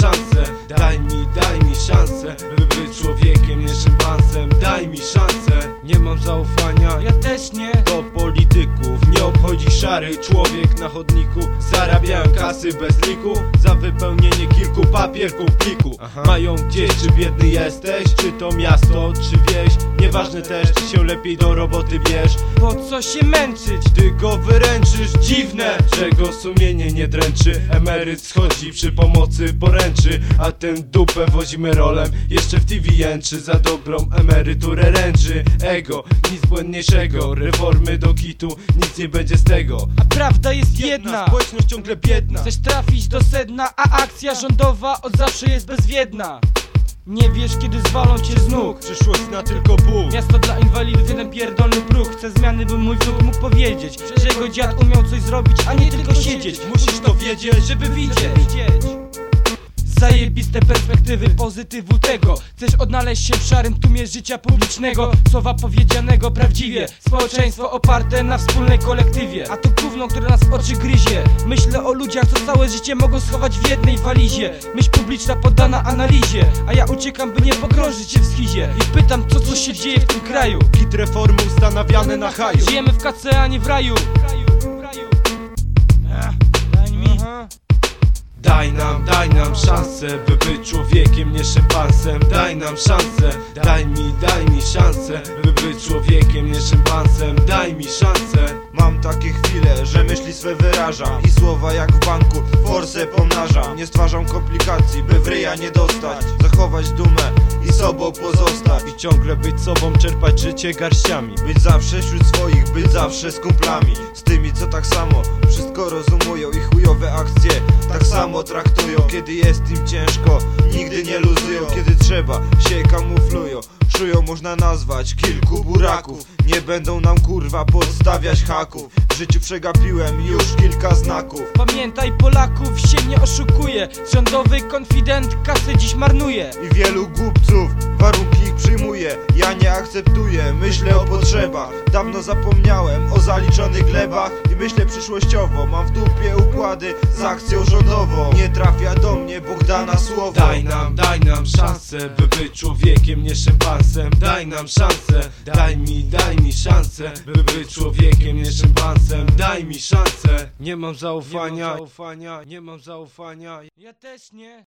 szansę, daj mi, daj mi szansę By być człowiekiem, nie szympansem. Daj mi szansę. Nie mam zaufania Ja też nie. Do polityków Nie obchodzi szary człowiek na chodniku. Zarabiają kasy bez liku wypełnienie kilku papierków pliku. Mają gdzieś, czy biedny jesteś Czy to miasto, czy wieś. Nieważne też, czy się lepiej do roboty bierz. Po co się męczyć? Ty go wyręczysz, dziwne Czego sumienie nie dręczy. Emeryt schodzi przy pomocy poręczy A ten dupę wozimy rolem. Jeszcze w TV jęczy Za dobrą emeryturę ręczy. Ego, nic błędniejszego Reformy do kitu, nic nie będzie z tego. A prawda jest jedna. Społeczność ciągle biedna. Chcesz trafić do sedna, a akcja rządowa od zawsze jest bezwiedna. Nie wiesz kiedy zwalą cię z nóg. Przyszłość na tylko Bóg Miasto dla inwalidów, jeden pierdolny próg. Chcę zmiany, by mój wnuk mógł powiedzieć Że jego dziad umiał coś zrobić, a nie tylko siedzieć. Musisz to wiedzieć, żeby widzieć Zajebiste perspektywy pozytywu tego. Chcesz odnaleźć się w szarym tłumie życia publicznego. Słowa powiedzianego prawdziwie. Społeczeństwo oparte na wspólnej kolektywie. A to gówno, które nas oczy gryzie. Myślę o ludziach, co całe życie mogą schować w jednej walizie. Myśl publiczna poddana analizie. A ja uciekam, by nie pogrążyć się w schizie. I pytam, co co się dzieje w tym kraju? Kit reformy ustanawiane na haju. Żyjemy w kace, a nie w raju Daj nam, daj nam szansę, by być człowiekiem, nie szympansem. Daj nam szansę, daj mi, daj mi szansę By być człowiekiem, nie szympansem. Daj mi szansę. Mam takie chwile, że myśli swe wyrażam I słowa jak w banku, forsę pomnażam Nie stwarzam komplikacji, by w ryja nie dostać. Zachować dumę i sobą pozostać. I ciągle być sobą, czerpać życie garściami. Być zawsze wśród swoich, być zawsze z kumplami. Z tymi co tak samo wszystko rozumują I chujowe akcje samo traktują. Kiedy jest im ciężko, nigdy nie luzują. Kiedy trzeba, się kamuflują Czują można nazwać kilku buraków. Nie będą nam kurwa podstawiać haków. W życiu przegapiłem już kilka znaków. Pamiętaj Polaków się nie oszukuje. Rządowy konfident kasy dziś marnuje. I wielu głupców warunki ich przyjmuje. Ja nie akceptuję, myślę o potrzebach. Dawno zapomniałem o zaliczonych glebach I myślę przyszłościowo. Mam w dupie układy z akcją rządową. Nie trafia do mnie Bogdana słowo. Daj nam, daj nam szansę, by być człowiekiem, nie szympansem. Daj nam szansę, daj mi, daj mi szansę By być człowiekiem, nie szympansem. Daj mi szansę. Nie mam zaufania, nie mam zaufania, nie mam zaufania. Ja też nie